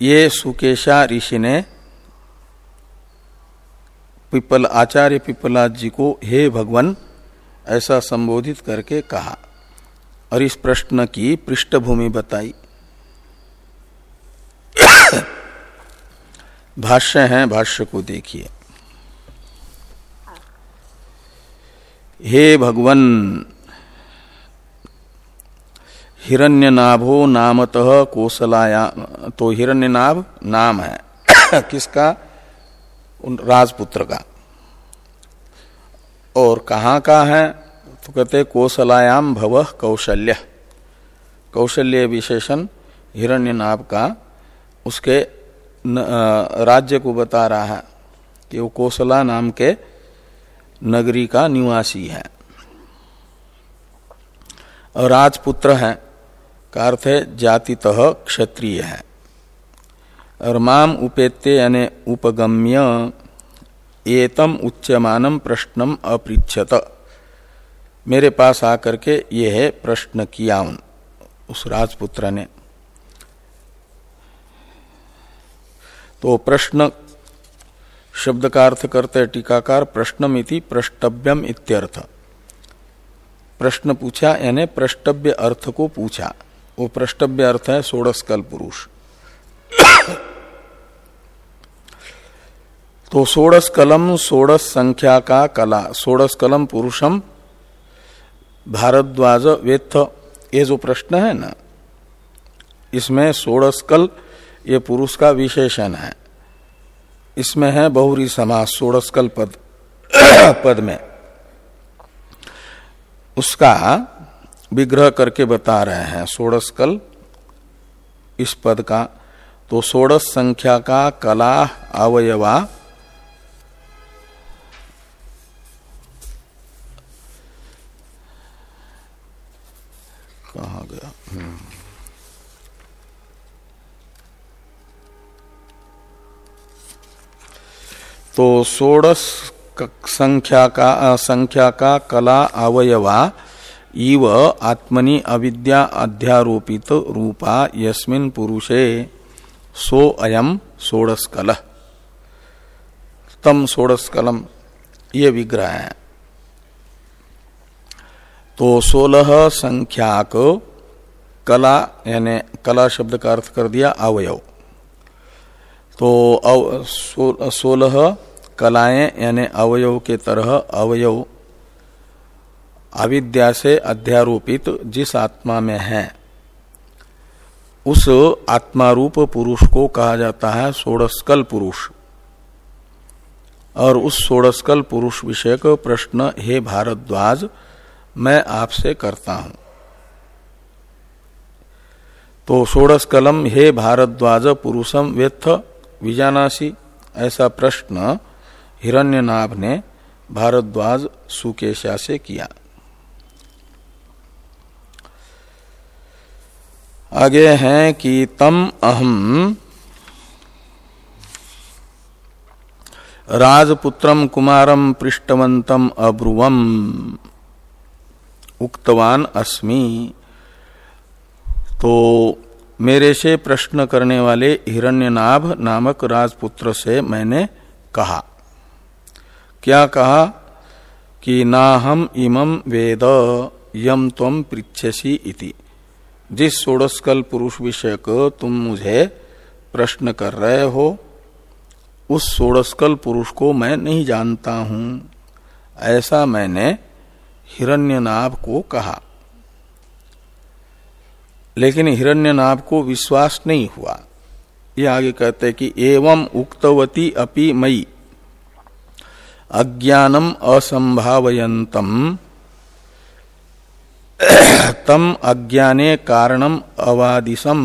ये सुकेशा ऋषि ने पिपल, आचार्य पिपलाद जी को, हे भगवान, ऐसा संबोधित करके कहा और इस प्रश्न की पृष्ठभूमि बताई। भाष्य है, भाष्य को देखिए। हे भगवन, हिरण्यनाभो नामतः कोसलाया तो हिरण्यनाभ नाम है। किसका? उन राजपुत्र का। और कहाँ का है? तो कहते कौशलायाम भव कौशल्य। कौशल्य विशेषण हिरण्यनाभ का उसके न, राज्य को बता रहा है कि वो कौशला नाम के नगरी का निवासी है। और राजपुत्र है का अर्थ है जातितः क्षत्रिय है। और माम उपेत्य यानी उपगम्य एतम उच्यमानम प्रश्नम अपृछत मेरे पास आकर के ये है प्रश्न किया उन उस राजपुत्र ने तो प्रश्न शब्द का अर्थ करते टीकाकार प्रश्नमिति प्रष्टव्यम इत्यर्थ। प्रश्न पूछा, यानी प्रष्टव्य अर्थ को पूछा। वो प्रष्टव्य अर्थ है सोडस्कल पुरुष। तो सोडस कलम, सोडस संख्या का कला। सोडस कलम पुरुषम, भारद्वाज वेत्थ। ये जो प्रश्न है ना, इसमें सोड़स कल, ये पुरुष का विशेषण है। इसमें है बहुरी समास सोडस्कल पद पद में। उसका विग्रह करके बता रहे हैं सोडस्कल इस पद का। तो सोडस संख्या का कला, अवयवा कहा गया? हम्म। तो सोडस संख्या का संख्या का कला अवयवा इव आत्मनि अविद्या अध्यारोपित रूपा यस्मिन पुरुषे सो अयम सोडस्कल तम सोडस्कलम ये विग्रह है। तो सोलह संख्याक कला, यानी कला शब्द का अर्थ कर दिया अवयव। तो अव सोलह कलाएँ, यानी अवयव के तरह अवयव, अविद्या से अध्यारोपित जिस आत्मा में है, उस आत्मारूप पुरुष को कहा जाता है सोडस्कल पुरुष। और उस सोडस्कल पुरुष विषयक प्रश्न, हे भारद्वाज मैं आपसे करता हूँ। तो षोड़श कलम, हे भारद्वाज पुरुषम व्यथ विजानासी, ऐसा प्रश्न हिरण्यनाभ ने भारद्वाज सुकेशा से किया। आगे हैं कि तम अहम राजपुत्रम कुमारम पृष्ठवंतम अब्रुवम। उक्तवान अस्मि। तो मेरे से प्रश्न करने वाले हिरण्यनाभ नामक राजपुत्र से मैंने कहा। क्या कहा? कि ना हम इमं वेद यम तम पृछसी इति। जिस सोडस्कल पुरुष विषय को तुम मुझे प्रश्न कर रहे हो, उस सोडस्कल पुरुष को मैं नहीं जानता हूँ। ऐसा मैंने हिरण्यनाभ को कहा। लेकिन हिरण्यनाभ को विश्वास नहीं हुआ। ये आगे कहते कि एवं उक्तवती अपि मई अज्ञानम असंभावयंतम तम अज्ञाने कारणम अवादिशम।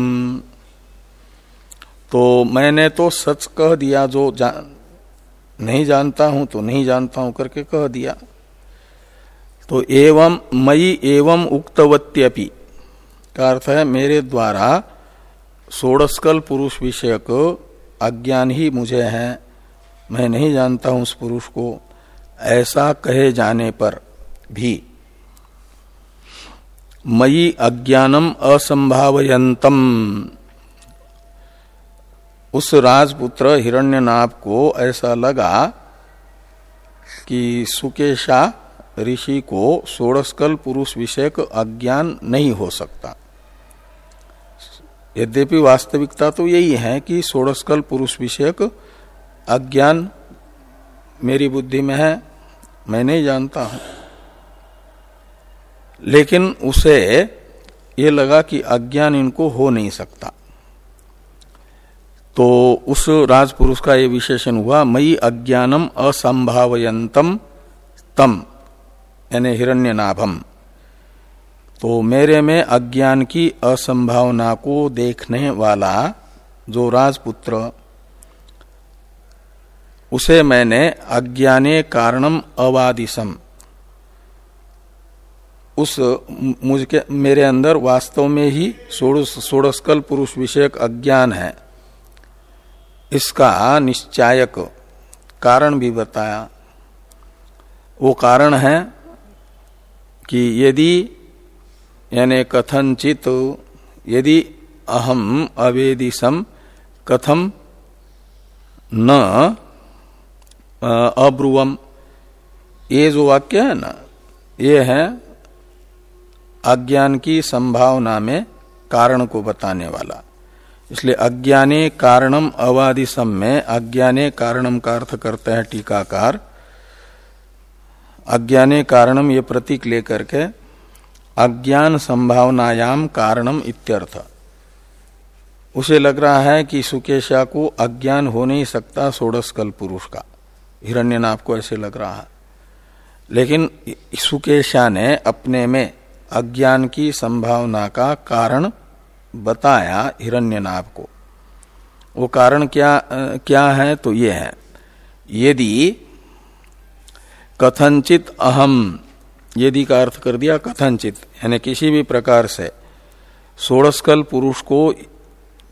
तो मैंने तो सच कह दिया जो जा, नहीं जानता हूँ तो नहीं जानता हूँ करके कह दिया। तो एवं मई एवं उक्तवत्यपि। का अर्थ है, मेरे द्वारा सोडस्कल पुरुष विषयक अज्ञान ही मुझे है। मैं नहीं जानता हूँ उस पुरुष को। ऐसा कहे जाने पर भी मई अज्ञानम असंभावयंतम उस राजपुत्र हिरण्यनाभ को ऐसा लगा कि सुकेशा ऋषि को सोड़स्कल पुरुष विषयक अज्ञान नहीं हो सकता। यद्यपि वास्तविकता तो यही है कि सोड़स्कल पुरुष विषयक अज्ञान मेरी बुद्धि में है, मैं नहीं जानता हूँ। लेकिन उसे ये लगा कि अज्ञान इनको हो नहीं सकता। तो उस राजपुरुष का ये विशेषण हुआ मई अज्ञानम असंभावयंतम तम। यानी हिरण्य नाभम तो मेरे में अज्ञान की असंभावना को देखने वाला जो राजपुत्र, उसे मैंने अज्ञाने कारणम अवादिसम उस मुझके, मेरे अंदर वास्तव में ही सोड़स्कल पुरुष विषयक अज्ञान है। इसका निश्चायक कारण भी बताया। वो कारण है कि यदि, यानी कथनचित, यदि अहम अवेदी सम कथम न अब्रुवम, ये जो वाक्य है ना, ये है अज्ञान की संभावना में कारण को बताने वाला। इसलिए अज्ञाने कारणम अवादिसम में, अज्ञाने कारणम का अर्थ करते हैं टीकाकार। अज्ञाने कारणम ये प्रतीक लेकर के अज्ञान संभावनायाम कारणम इत्यर्थ। उसे लग रहा है कि सुकेशा को अज्ञान हो नहीं सकता सोडस्कल पुरुष का। हिरण्यनाभ को ऐसे लग रहा है। लेकिन सुकेशा ने अपने में अज्ञान की संभावना का कारण बताया हिरण्यनाभ को। वो कारण क्या क्या है तो ये है। यदि कथनचित अहम। यदि का अर्थ कर दिया कथनचित यानी किसी भी प्रकार से सोड़स्कल पुरुष को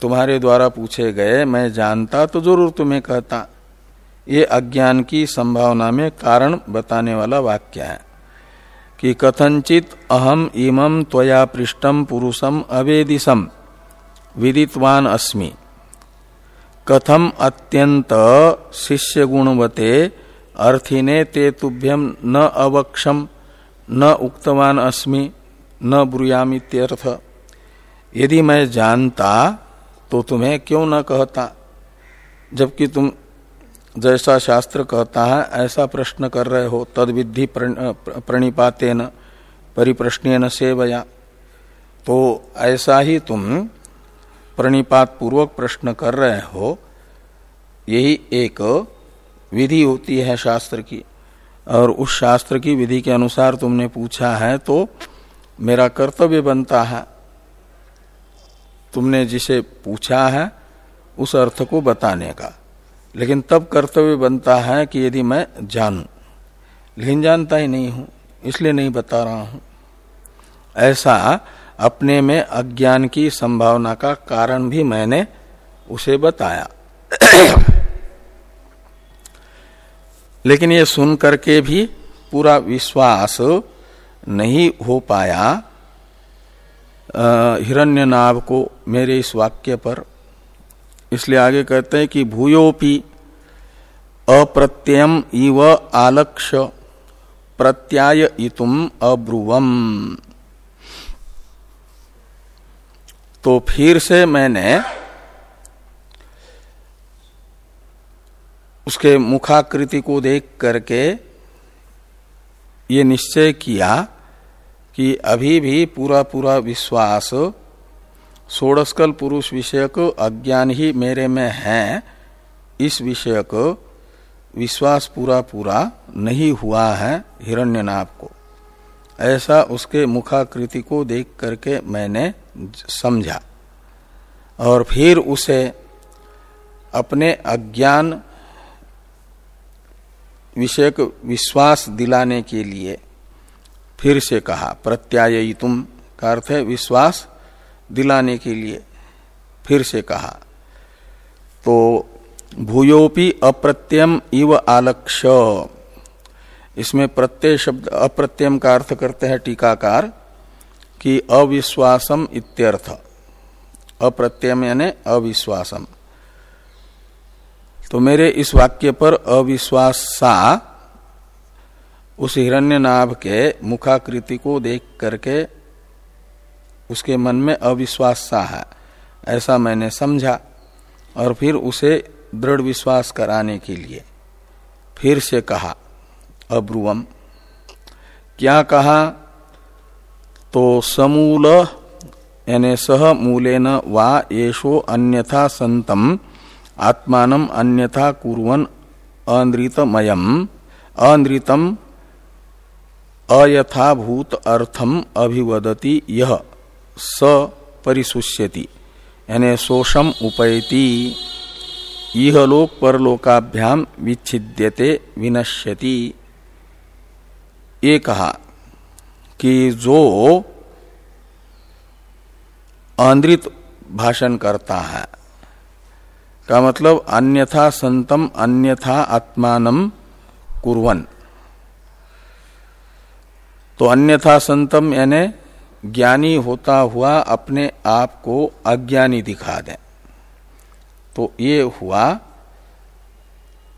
तुम्हारे द्वारा पूछे गए, मैं जानता तो ज़रूर तुम्हें कहता। ये अज्ञान की संभावना में कारण बताने वाला वाक्य है कि कथनचित अहम इमं त्वया पृष्ठम पुरुषम अवेदिसम विदितवान अस्मि। कथम अत्यंत शिष्य गुणवते अर्थिने ते तुभ्यम न अवक्षम न उक्तवान अस्मि, न ब्रुयामित्यर्थ यदि मैं जानता तो तुम्हें क्यों न कहता? जबकि तुम जैसा शास्त्र कहता है, ऐसा प्रश्न कर रहे हो तद विधि प्रणिपातेन परिप्रश्न सेवया। तो ऐसा ही तुम प्रणिपात पूर्वक प्रश्न कर रहे हो, यही एक विधि होती है शास्त्र की। और उस शास्त्र की विधि के अनुसार तुमने पूछा है तो मेरा कर्तव्य बनता है। तुमने जिसे पूछा है, उस अर्थ को बताने का। लेकिन तब कर्तव्य बनता है कि यदि मैं जानू। लेकिन जानता ही नहीं हूँ, इसलिए नहीं बता रहा हूँ। ऐसा अपने में अज्ञान की संभावना का कारण भी मैंने उसे बताया। लेकिन ये सुन करके भी पूरा विश्वास नहीं हो पाया। हिरण्यनाभ को मेरे इस वाक्य पर इसलिए आगे कहते हैं कि भूयोपि अप्रत्ययम इव आलक्ष प्रत्याय इतुम अब्रुवम। तो फिर से मैंने उसके मुखाकृति को देख करके ये निश्चय किया कि अभी भी पूरा पूरा विश्वास सोड़स्कल पुरुष विषयक अज्ञान ही मेरे में है, इस विषयक विश्वास पूरा पूरा नहीं हुआ है हिरण्यनाभ को। ऐसा उसके मुखाकृति को देख करके मैंने समझा। और फिर उसे अपने अज्ञान विषयक विश्वास दिलाने के लिए फिर से कहा प्रत्यायी तुम का अर्थ है विश्वास दिलाने के लिए फिर से कहा। तो भूयोपि अप्रत्यम इव आलक्ष। इसमें प्रत्यय शब्द अप्रत्यम का अर्थ करते हैं टीकाकार कि अविश्वासम इत्यर्थ। अप्रत्यम यानी अविश्वासम। तो मेरे इस वाक्य पर अविश्वास सा उस हिरण्यनाभ के मुखाकृति को देख करके उसके मन में अविश्वास सा है। ऐसा मैंने समझा और फिर उसे दृढ़ विश्वास कराने के लिए फिर से कहा, अब्रुवम, क्या कहा? तो समूल, यानी सह मूलेन वा येषो अन्यथा संतम आत्मान अन्यथा कुरन अनृतमयम अनृतम अयथाभूत अर्थम अभिवदति यह स परिशुष्यति। यानी शोषम उपैति। यह लोक परलोकाभ्याम विच्छिद्यते, विनश्यति। ये कहा कि जो आंद्रित भाषण करता है का मतलब अन्यथा संतम, अन्यथा आत्मानम कुरवन। तो अन्यथा संतम यानी ज्ञानी होता हुआ अपने आप को अज्ञानी दिखा दे। तो ये हुआ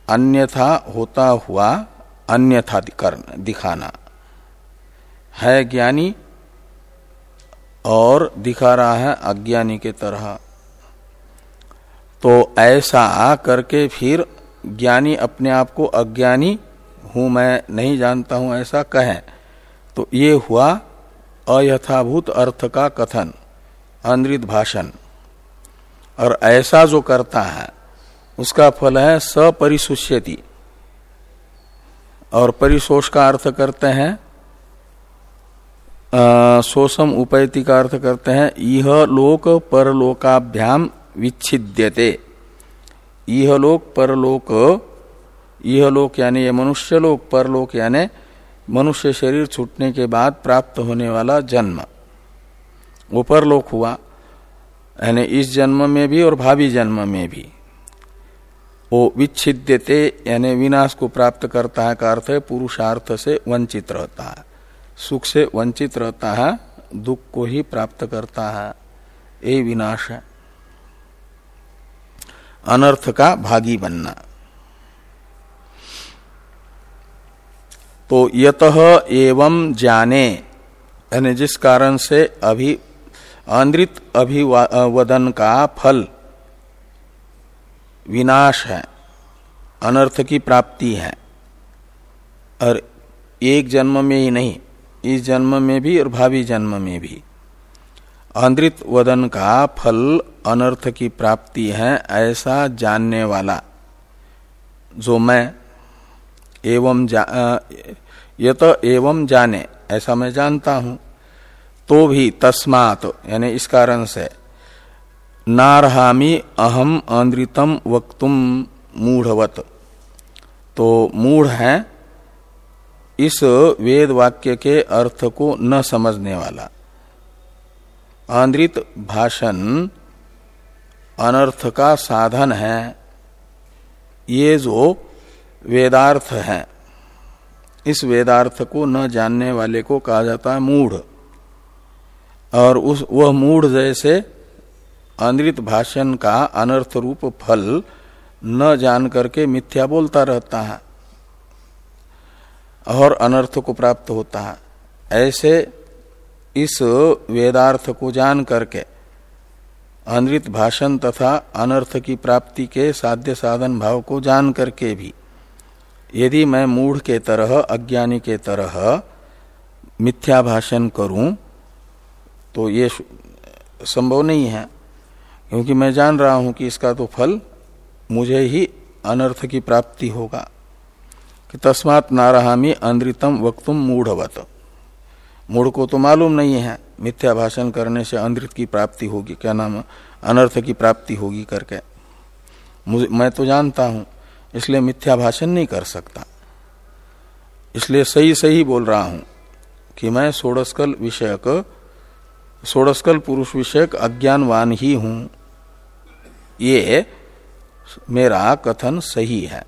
अन्यथा होता हुआ अन्यथा दिखाना। है ज्ञानी और दिखा रहा है अज्ञानी के तरह। तो ऐसा करके फिर ज्ञानी अपने आप को अज्ञानी हूँ, मैं नहीं जानता हूँ, ऐसा कहें। तो ये हुआ अयथाभूत अर्थ का कथन, अनृत भाषण। और ऐसा जो करता है, उसका फल है सपरिशुष्यति। और परिशोष का अर्थ करते हैं शोषम उपैति का अर्थ करते हैं यह लोक परलोकाभ्याम विच्छिद्यते। यह लोक परलोक यह लोक यानी ये मनुष्य लोक परलोक यानी मनुष्य शरीर छूटने के बाद प्राप्त होने वाला जन्म। वो परलोक हुआ, यानी इस जन्म में भी और भावी जन्म में भी। वो विच्छिद्यते, यानी विनाश को प्राप्त करता है का अर्थ है पुरुषार्थ से वंचित रहता है। सुख से वंचित रहता है, दुख को ही प्राप्त करता है। ये विनाश है। अनर्थ का भागी बनना। तो यत एवं जाने, यानी जिस कारण से अभी, आंद्रित अभिवदन का फल विनाश है, अनर्थ की प्राप्ति है, और एक जन्म में ही नहीं, इस जन्म में भी और भावी जन्म में भी। अंद्रित वदन का फल अनर्थ की प्राप्ति है ऐसा जानने वाला। जो मैं एवं जा, यत एवं जाने ऐसा मैं जानता हूँ तो भी तस्मात यानी इस कारण से नारहामी अहम अंद्रितम वक्तुम मूढ़वत। तो मूढ़ है इस वेद वाक्य के अर्थ को न समझने वाला। आंद्रित भाषण अनर्थ का साधन है। ये जो वेदार्थ है, इस वेदार्थ को न जानने वाले को कहा जाता है मूढ़। और उस, वह मूढ़ जैसे अनृत भाषण का अनर्थ रूप फल न जान करके मिथ्या बोलता रहता है, और अनर्थ को प्राप्त होता है। ऐसे इस वेदार्थ को जान करके अनृत भाषण तथा अनर्थ की प्राप्ति के साध्य साधन भाव को जान करके भी, यदि मैं मूढ़ के तरह, अज्ञानी के तरह मिथ्या भाषण करूँ तो ये संभव नहीं है। क्योंकि मैं जान रहा हूँ कि इसका तो फल मुझे ही अनर्थ की प्राप्ति होगा। कि तस्मात नारहामी अंद्रितम वक्तुम मूढ़वत। मूढ़ को तो मालूम नहीं है। मिथ्या भाषण करने से अंध्रित की प्राप्ति होगी। क्या नाम? अनर्थ की प्राप्ति होगी करके। मुझे, मैं तो जानता हूँ, इसलिए मिथ्या भाषण नहीं कर सकता। इसलिए सही सही बोल रहा हूँ कि मैं सोडस्कल विषयक, सोडस्कल पुरुष विषयक अज्ञानवान ही हूँ। ये मेरा कथन सही है।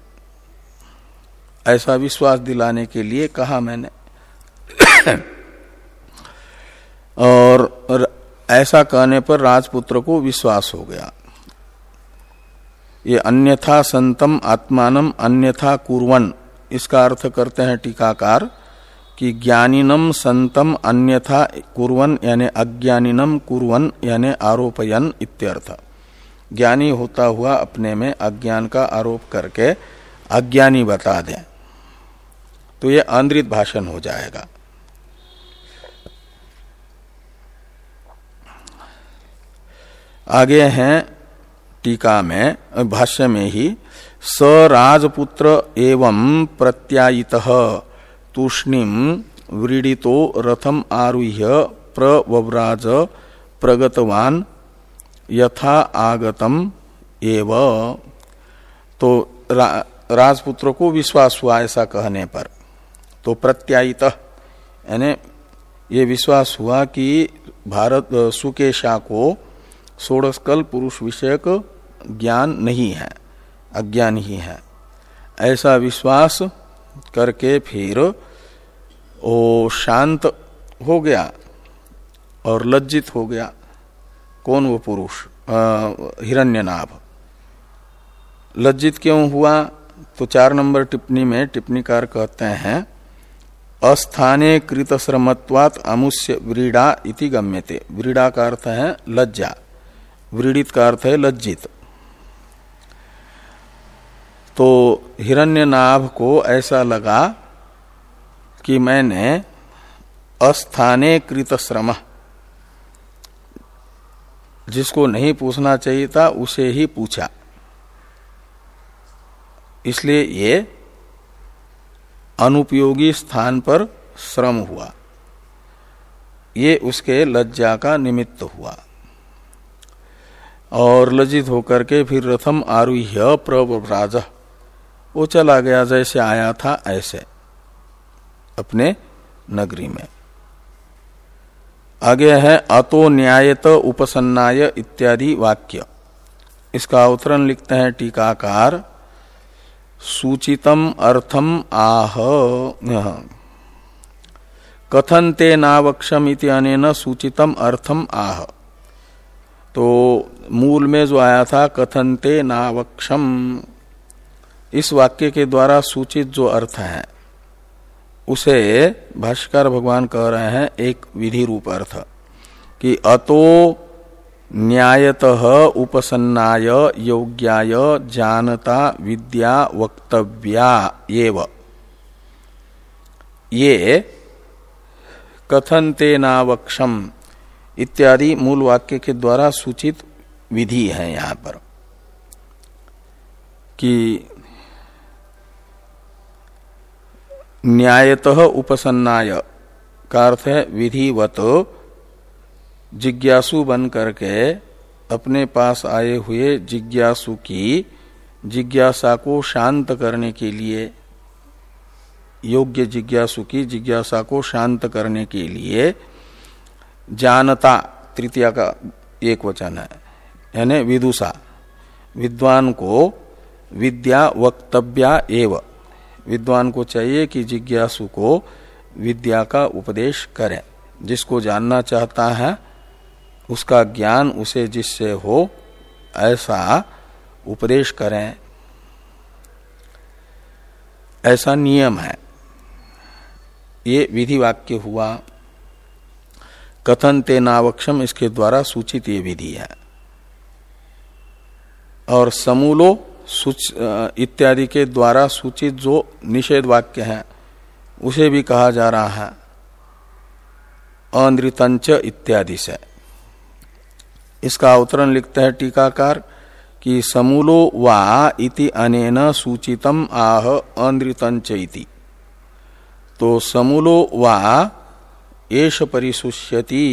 ऐसा विश्वास दिलाने के लिए कहा मैंने। और ऐसा कहने पर राजपुत्र को विश्वास हो गया। ये अन्यथा संतम आत्मानम, अन्यथा कुरवन। इसका अर्थ करते हैं टीकाकार कि ज्ञानिनम संतम, अन्यथा कुरवन, यानी अज्ञानिनम कुरवन, यानी आरोपयन इत्यर्थ। ज्ञानी होता हुआ अपने में अज्ञान का आरोप करके अज्ञानी बता दें। तो ये आंद्रित भाषण हो जाएगा। आगे हैं टीका में भाष्य में ही स राजपुत्र एवं प्रत्यायित तूष्णिम व्रीडितो रथम आरुह्य प्रव्राज प्रगतवान यथा आगतम एव। तो रा, राजपुत्र को विश्वास हुआ ऐसा कहने पर। तो प्रत्यायित यानी ये विश्वास हुआ कि भारत सुकेशा को सोड़स्कल पुरुष विषयक ज्ञान नहीं है, अज्ञान ही है। ऐसा विश्वास करके फिर वो शांत हो गया और लज्जित हो गया। कौन वो पुरुष? हिरण्यनाभ। लज्जित क्यों हुआ? तो चार नंबर टिप्पणी में टिप्पणीकार कहते हैं, अस्थाने कृत श्रमत्वात अमुष्य व्रीड़ा इति गम्यते। व्रीड़ा का अर्थ है लज्जा। व्रीड़ित का अर्थ है लज्जित। तो हिरण्यनाभ को ऐसा लगा कि मैंने अस्थाने कृत श्रम जिसको नहीं पूछना चाहिए था, उसे ही पूछा। इसलिए ये अनुपयोगी स्थान पर श्रम हुआ। ये उसके लज्जा का निमित्त हुआ। और लज्जित होकर के फिर रथम आरुह्य प्रव्राज वो चला गया जैसे आया था ऐसे, अपने नगरी में। आगे है, अतो न्यायत उपसन्नाय इत्यादि वाक्य। इसका अवतरण लिखते हैं टीकाकार, सूचितम अर्थम आह कथन ते नावक्षम इति अनेन सूचितम अर्थम आह। तो मूल में जो आया था कथन ते नावक्षम। इस वाक्य के द्वारा सूचित जो अर्थ है, उसे भाष्कर भगवान कह रहे हैं, एक विधि रूप अर्थ, कि अतो न्यायत उपसन्नाय योग्याय जानता विद्या वक्तव्या एव। ये कथनते नावक्षम इत्यादि मूल वाक्य के द्वारा सूचित विधि है यहाँ पर कि न्यायत उपसन्नाय का अर्थ है विधिवत जिज्ञासु बन करके अपने पास आए हुए जिज्ञासु की जिज्ञासा को शांत करने के लिए, योग्य जिज्ञासु की जिज्ञासा को शांत करने के लिए जानता, तृतीया का एक वचन है। यानी विदुषा। विद्वान को विद्या वक्तव्या एव। विद्वान को चाहिए कि जिज्ञासु को विद्या का उपदेश करें। जिसको जानना चाहता है, उसका ज्ञान उसे जिससे हो, ऐसा उपदेश करें। ऐसा नियम है। ये विधि वाक्य हुआ। कथन तेनावक्षम इसके द्वारा सूचित ये विधि है। और समूलो इत्यादि के द्वारा सूचित जो निषेध वाक्य है, उसे भी कहा जा रहा है। अनृतंच इत्यादि से। इसका अवतरण लिखते हैं टीकाकार कि समूलो वा इति अनेन सूचितम आह अनृतंच इति। तो समूलो वा एष परिशुष्यति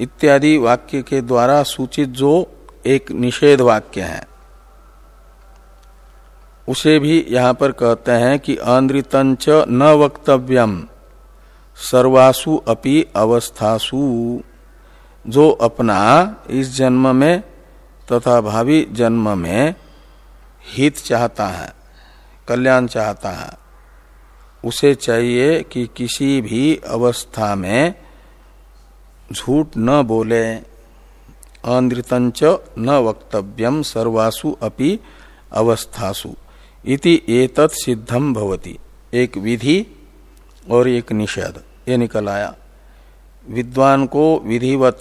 इत्यादि वाक्य के द्वारा सूचित जो एक निषेध वाक्य है। उसे भी यहाँ पर कहते हैं कि अनृतंच न वक्तव्यम, सर्वासु अपि अवस्थासु, जो अपना इस जन्म में तथा भावी जन्म में हित चाहता है, कल्याण चाहता है। उसे चाहिए कि किसी भी अवस्था में झूठ न बोले अनृतंच न वक्तव्यम सर्वासु अपि अवस्थासु। इति एतत् सिद्धम भवति। एक विधि और एक निषेध। ये निकल आया। विद्वान को विधिवत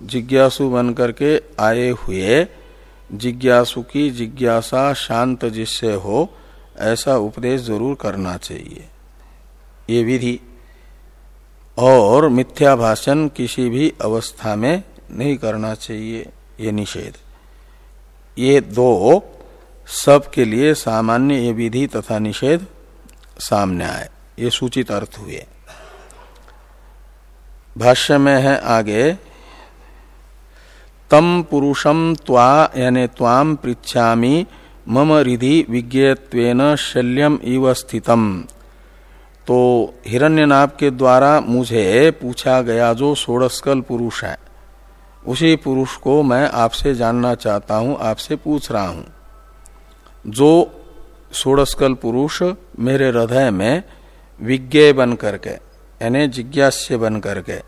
जिज्ञासु बन करके आए हुए जिज्ञासु की जिज्ञासा शांत जिससे हो ऐसा उपदेश ज़रूर करना चाहिए। ये विधि। और मिथ्या भाषण किसी भी अवस्था में नहीं करना चाहिए, ये निषेध। ये दो सब के लिए सामान्य ये विधि तथा निषेध सामने आए। ये सूचित अर्थ हुए। भाष्य में है आगे, तम पुरुषम त्वा, यानी त्वाम पृछामी मम रिधि विज्ञत्वेन शल्यम इव स्थितम। तो हिरण्यनाभ के द्वारा मुझे पूछा गया जो सोड़स्कल पुरुष है, उसी पुरुष को मैं आपसे जानना चाहता हूँ, आपसे पूछ रहा हूँ। जो सोड़स्कल पुरुष मेरे हृदय में विज्ञ बन करके यानी जिज्ञास्य बन करके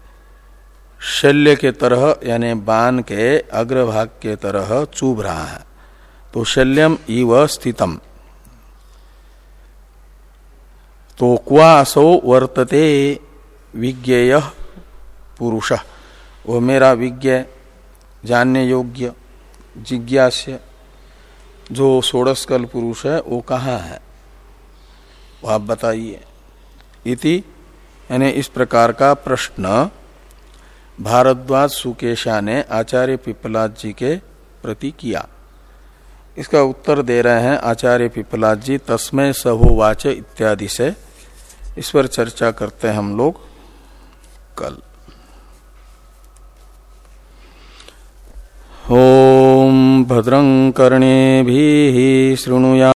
शल्य के तरह, यानी बाण के अग्रभाग के तरह चुभ रहा है। तो शल्यम इव स्थितम। तो क्वासो वर्तते विज्ञेय पुरुष। वो मेरा विज्ञ जानने योग्य जिज्ञास्य, जो सोड़स्कल पुरुष है, वो कहाँ है? वो आप बताइए। इति, यानी इस प्रकार का प्रश्न भारद्वाज सुकेशा ने आचार्य पिपलाद जी के प्रति किया। इसका उत्तर दे रहे हैं आचार्य पिपलाद जी तस्मय सहोवाच इत्यादि से। इस पर चर्चा करते हैं हम लोग कल। ओम भद्रं कर्णे भी शृणुया।